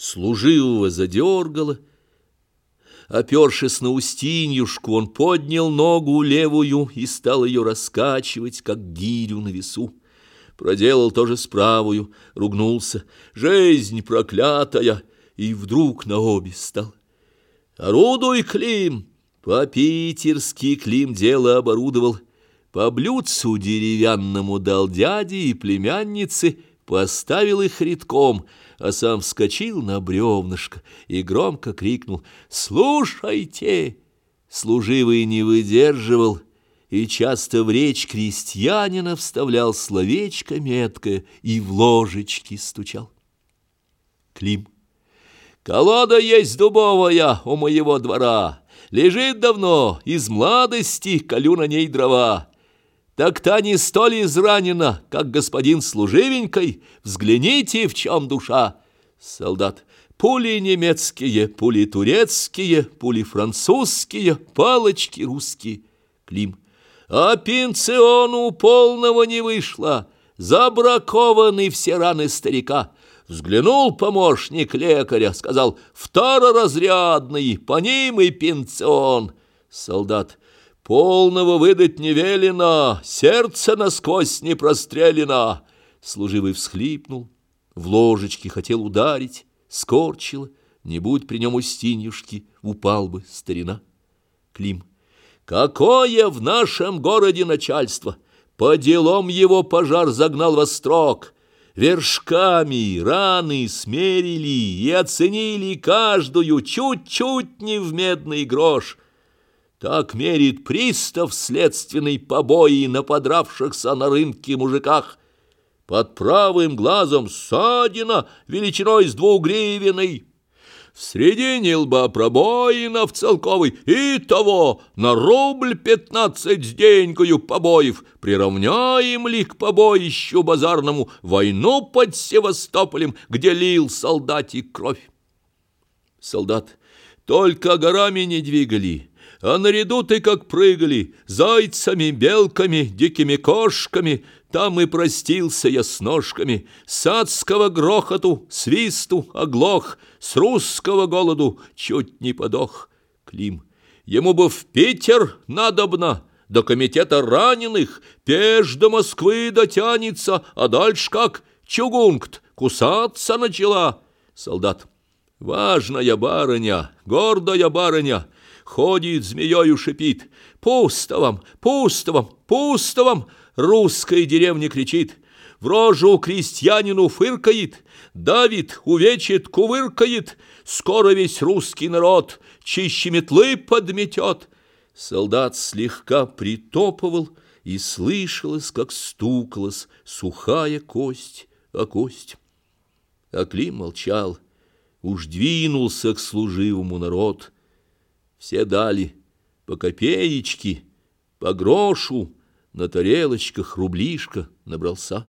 Служивого задергало. Опершись на Устиньюшку, он поднял ногу левую и стал ее раскачивать, как гирю на весу. Проделал тоже с правую, ругнулся. «Жизнь проклятая!» И вдруг на обе стал. «Орудуй, Клим!» По-питерски Клим дело оборудовал. По блюдцу деревянному дал дяде и племяннице, поставил их редком, а сам вскочил на бревнышко и громко крикнул «Слушайте!» Служивый не выдерживал и часто в речь крестьянина вставлял словечко меткое и в ложечки стучал. Клим. «Колода есть дубовая у моего двора, лежит давно, из младости колю на ней дрова». Так та не столь изранена, как господин служивенькой. Взгляните, в чем душа. Солдат. Пули немецкие, пули турецкие, пули французские, палочки русские. Клим. А пенсиону полного не вышло. Забракованы все раны старика. Взглянул помощник лекаря, сказал, второразрядный, по ним и пенсион. Солдат. Полного выдать не велено, сердце насквозь не прострелено. Служивый всхлипнул, в ложечке хотел ударить, скорчило, не будь при нем Устиньюшки, упал бы старина. Клим. Какое в нашем городе начальство! По делам его пожар загнал во строк. Вершками раны смерили и оценили каждую чуть-чуть не в медный грош — так мерит пристав следственный побои на подравшихся на рынке мужиках. Под правым глазом ссадина величиной с двугривенной. В середине лба пробоина в целковой, и того на рубль пятнадцать с денькою побоев. Приравняем ли к побоищу базарному войну под Севастополем, где лил солдатик кровь? Солдат, только горами не двигали, а наряду ты как прыгали, зайцами, белками, дикими кошками, там и простился я с ножками, с адского грохоту, свисту оглох, с русского голоду чуть не подох. Клим, ему бы в Питер надобно, до комитета раненых, пеш до Москвы дотянется, а дальше как чугункт кусаться начала. Солдат, важная барыня, гордая барыня, Ходит змеёю шипит. Пусто вам, пусто вам, пусто вам! Русская деревня кричит. В рожу крестьянину фыркает, давит, увечит, кувыркает. Скоро весь русский народ чище метлы подметет. Солдат слегка притопывал, и слышалось, как стукалась сухая кость о кость. А Клим молчал, уж двинулся к служивому народ — все дали по копеечке, по грошу, на тарелочках рублишка набрался.